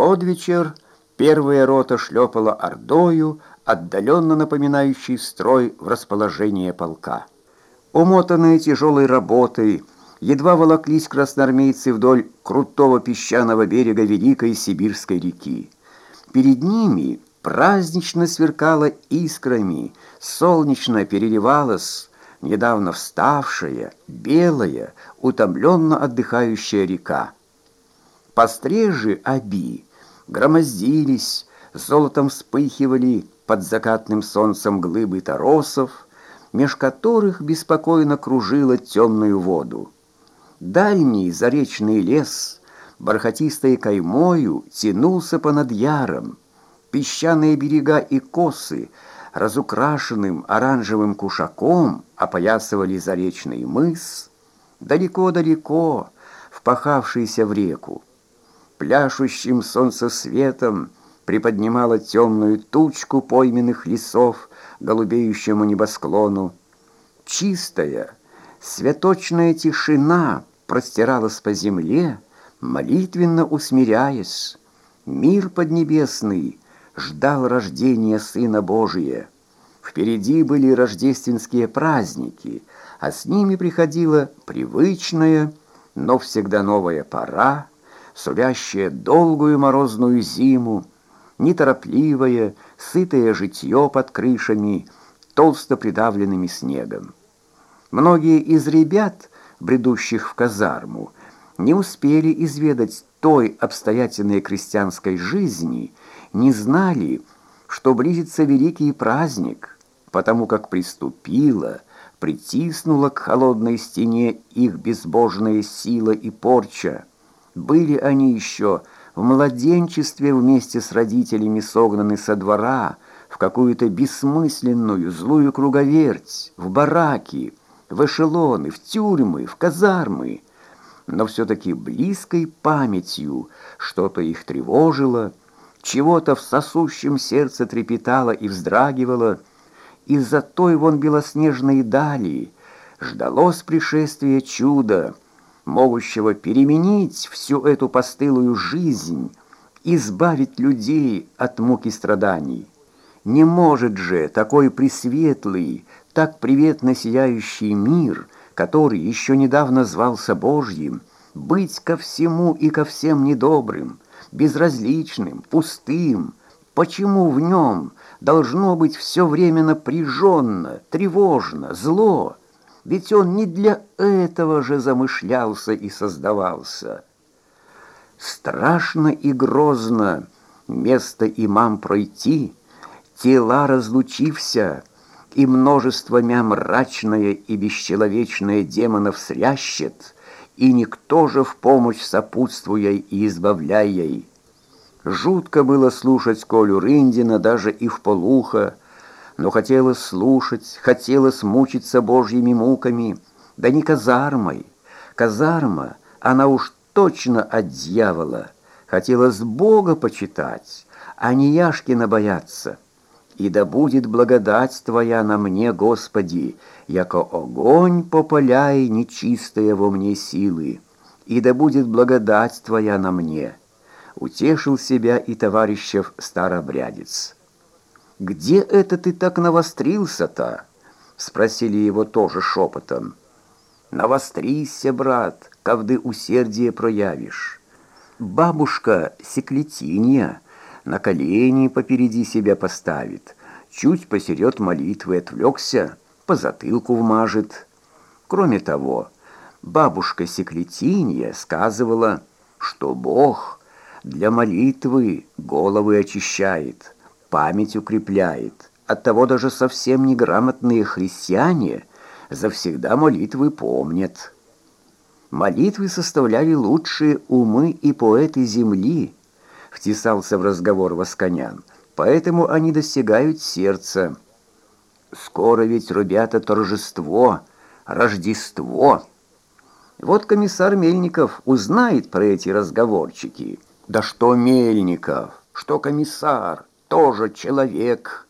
Под вечер первая рота шлепала ордою, отдаленно напоминающий строй в расположение полка. Умотанные тяжелой работой, едва волоклись красноармейцы вдоль крутого песчаного берега Великой Сибирской реки. Перед ними празднично сверкала искрами, солнечно переливалась недавно вставшая, белая, утомленно отдыхающая река. Пострежи оби громоздились, золотом вспыхивали под закатным солнцем глыбы торосов, меж которых беспокойно кружила темную воду. Дальний заречный лес, бархатистой каймою, тянулся понад яром. Песчаные берега и косы, разукрашенным оранжевым кушаком, опоясывали заречный мыс, далеко-далеко, впахавшийся в реку. Пляшущим солнцесветом приподнимала темную тучку пойменных лесов голубеющему небосклону. Чистая, святочная тишина простиралась по земле, молитвенно усмиряясь. Мир поднебесный ждал рождения Сына Божия. Впереди были рождественские праздники, а с ними приходила привычная, но всегда новая пора, сулящая долгую морозную зиму, неторопливое, сытое житье под крышами, толсто придавленными снегом. Многие из ребят бредущих в казарму, не успели изведать той обстоятельной крестьянской жизни, не знали, что близится великий праздник, потому как приступила, притиснула к холодной стене их безбожная сила и порча. Были они еще в младенчестве вместе с родителями согнаны со двора в какую-то бессмысленную злую круговерть, в бараки, в эшелоны, в тюрьмы, в казармы, но все-таки близкой памятью что-то их тревожило, чего-то в сосущем сердце трепетало и вздрагивало, из-за той вон белоснежной дали ждалось пришествие чуда, могущего переменить всю эту постылую жизнь, избавить людей от муки страданий. Не может же такой пресветлый, так приветно сияющий мир, который еще недавно звался Божьим, быть ко всему и ко всем недобрым, безразличным, пустым, почему в нем должно быть все время напряженно, тревожно, зло? Ведь он не для этого же замышлялся и создавался. Страшно и грозно место имам пройти, тела разлучився, и множество мя мрачное и бесчеловечное демонов срящет, и никто же в помощь сопутствуя и избавляя ей. Жутко было слушать Колю Рындина даже и в полухо, но хотелось слушать, хотелось мучиться божьими муками, да не казармой. Казарма, она уж точно от дьявола. Хотелось Бога почитать, а не Яшкина бояться и да будет благодать Твоя на мне, Господи, яко огонь попаляй нечистые во мне силы, и да будет благодать Твоя на мне». Утешил себя и товарищев старобрядец. «Где это ты так навострился-то?» Спросили его тоже шепотом. «Навострися, брат, ковды усердие проявишь. Бабушка Секлетинья на колени попереди себя поставит, чуть посерет молитвы отвлекся, по затылку вмажет. Кроме того, бабушка Секретинья сказывала, что Бог для молитвы головы очищает, память укрепляет. Оттого даже совсем неграмотные христиане завсегда молитвы помнят. Молитвы составляли лучшие умы и поэты земли, втесался в разговор Восконян. «Поэтому они достигают сердца. Скоро ведь, ребята, торжество, Рождество. Вот комиссар Мельников узнает про эти разговорчики. Да что Мельников, что комиссар, тоже человек».